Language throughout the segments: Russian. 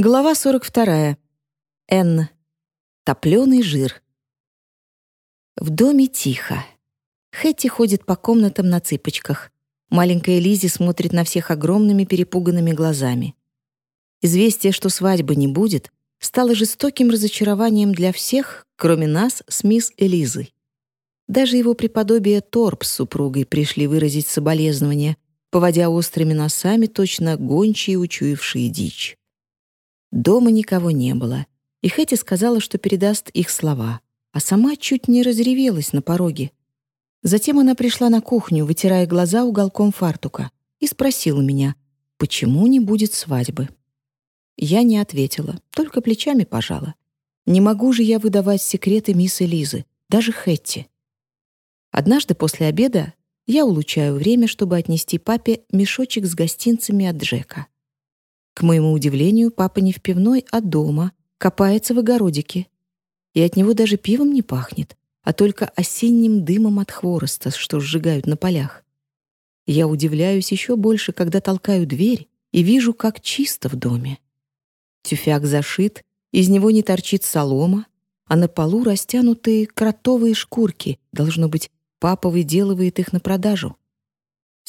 Глава 42. Н. Топленый жир. В доме тихо. Хэтти ходит по комнатам на цыпочках. Маленькая Лизи смотрит на всех огромными перепуганными глазами. Известие, что свадьбы не будет, стало жестоким разочарованием для всех, кроме нас с мисс Элизой. Даже его преподобие Торп с супругой пришли выразить соболезнования, поводя острыми носами точно гончие, учуявшие дичь. Дома никого не было, и Хэти сказала, что передаст их слова, а сама чуть не разревелась на пороге. Затем она пришла на кухню, вытирая глаза уголком фартука, и спросила меня, почему не будет свадьбы. Я не ответила, только плечами пожала. Не могу же я выдавать секреты мисс Элизы, даже Хэтти. Однажды после обеда я улучшаю время, чтобы отнести папе мешочек с гостинцами от Джека. К моему удивлению, папа не в пивной, а дома, копается в огородике. И от него даже пивом не пахнет, а только осенним дымом от хвороста, что сжигают на полях. Я удивляюсь еще больше, когда толкаю дверь и вижу, как чисто в доме. Тюфяк зашит, из него не торчит солома, а на полу растянутые кротовые шкурки. Должно быть, папа выделывает их на продажу.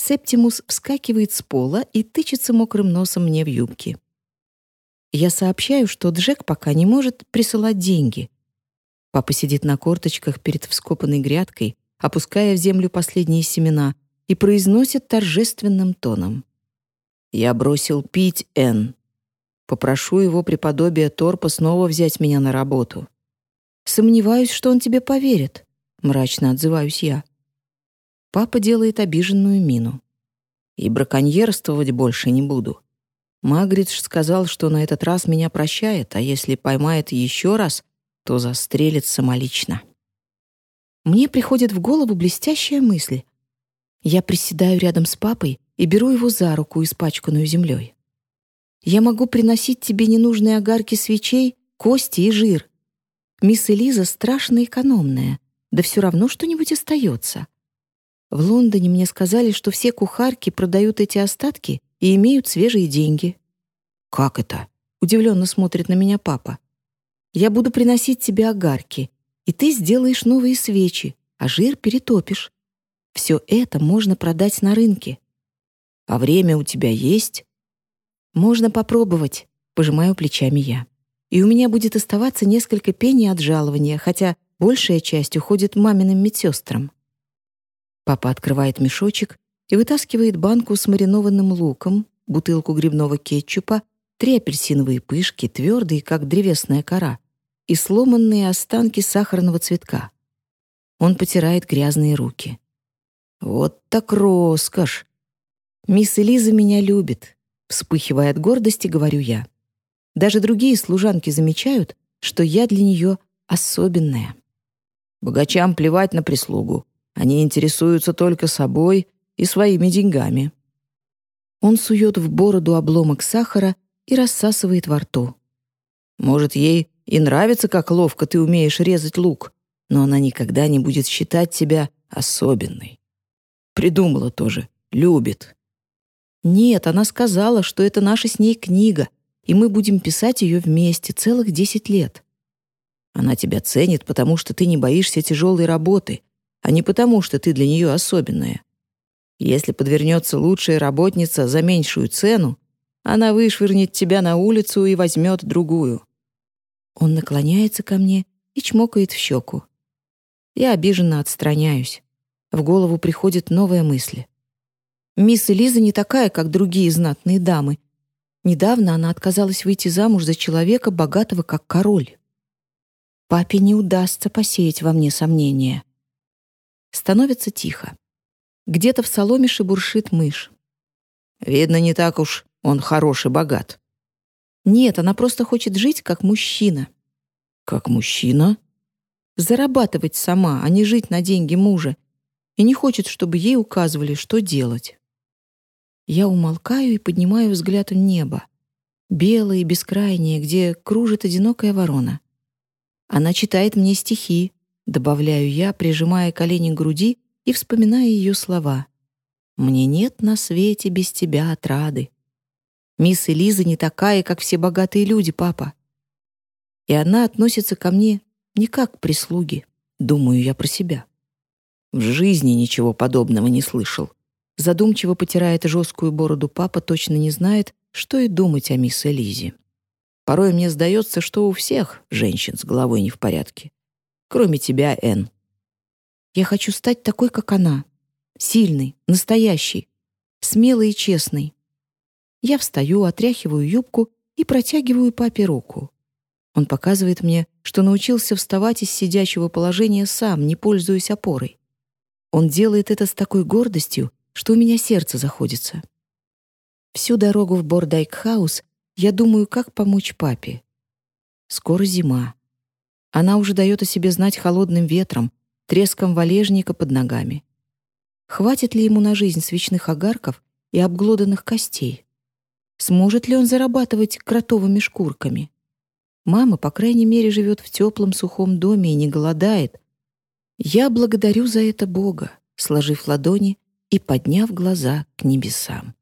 Септимус вскакивает с пола и тычется мокрым носом мне в юбке. Я сообщаю, что Джек пока не может присылать деньги. Папа сидит на корточках перед вскопанной грядкой, опуская в землю последние семена, и произносит торжественным тоном. «Я бросил пить, Энн. Попрошу его преподобие Торпа снова взять меня на работу». «Сомневаюсь, что он тебе поверит», — мрачно отзываюсь я. Папа делает обиженную мину. И браконьерствовать больше не буду. Магридж сказал, что на этот раз меня прощает, а если поймает еще раз, то застрелит самолично. Мне приходит в голову блестящая мысль. Я приседаю рядом с папой и беру его за руку, испачканную землей. Я могу приносить тебе ненужные огарки свечей, кости и жир. Мисс Элиза страшно экономная, да все равно что-нибудь остается. В Лондоне мне сказали, что все кухарки продают эти остатки и имеют свежие деньги. «Как это?» — удивленно смотрит на меня папа. «Я буду приносить тебе огарки, и ты сделаешь новые свечи, а жир перетопишь. Все это можно продать на рынке. А время у тебя есть?» «Можно попробовать», — пожимаю плечами я. «И у меня будет оставаться несколько пеней от жалования, хотя большая часть уходит маминым медсестрам». Папа открывает мешочек и вытаскивает банку с маринованным луком, бутылку грибного кетчупа, три апельсиновые пышки, твердые, как древесная кора, и сломанные останки сахарного цветка. Он потирает грязные руки. «Вот так роскошь! Мисс Элиза меня любит», вспыхивая от гордости, говорю я. Даже другие служанки замечают, что я для нее особенная. Богачам плевать на прислугу. Они интересуются только собой и своими деньгами. Он сует в бороду обломок сахара и рассасывает во рту. Может, ей и нравится, как ловко ты умеешь резать лук, но она никогда не будет считать тебя особенной. Придумала тоже, любит. Нет, она сказала, что это наша с ней книга, и мы будем писать ее вместе целых десять лет. Она тебя ценит, потому что ты не боишься тяжелой работы, а не потому, что ты для нее особенная. Если подвернется лучшая работница за меньшую цену, она вышвырнет тебя на улицу и возьмет другую. Он наклоняется ко мне и чмокает в щеку. Я обиженно отстраняюсь. В голову приходит новая мысль. Мисс Элиза не такая, как другие знатные дамы. Недавно она отказалась выйти замуж за человека, богатого как король. Папе не удастся посеять во мне сомнения. Становится тихо. Где-то в соломе шебуршит мышь. Видно, не так уж он хороший богат. Нет, она просто хочет жить как мужчина. Как мужчина? Зарабатывать сама, а не жить на деньги мужа. И не хочет, чтобы ей указывали, что делать. Я умолкаю и поднимаю взгляд в небо. Белое и бескрайнее, где кружит одинокая ворона. Она читает мне стихи, добавляю я, прижимая колени к груди и вспоминая ее слова. «Мне нет на свете без тебя отрады». Мисс Элиза не такая, как все богатые люди, папа. И она относится ко мне не как к прислуге, думаю я про себя. В жизни ничего подобного не слышал. Задумчиво потирает жесткую бороду папа, точно не знает, что и думать о мисс Элизе. Порой мне сдается, что у всех женщин с головой не в порядке. Кроме тебя, Энн. Я хочу стать такой, как она. Сильный, настоящий, смелый и честный. Я встаю, отряхиваю юбку и протягиваю папе руку. Он показывает мне, что научился вставать из сидячего положения сам, не пользуясь опорой. Он делает это с такой гордостью, что у меня сердце заходится. Всю дорогу в Бордайк-хаус я думаю, как помочь папе. Скоро зима. Она уже дает о себе знать холодным ветром, треском валежника под ногами. Хватит ли ему на жизнь свечных огарков и обглоданных костей? Сможет ли он зарабатывать кротовыми шкурками? Мама, по крайней мере, живет в теплом сухом доме и не голодает. Я благодарю за это Бога, сложив ладони и подняв глаза к небесам.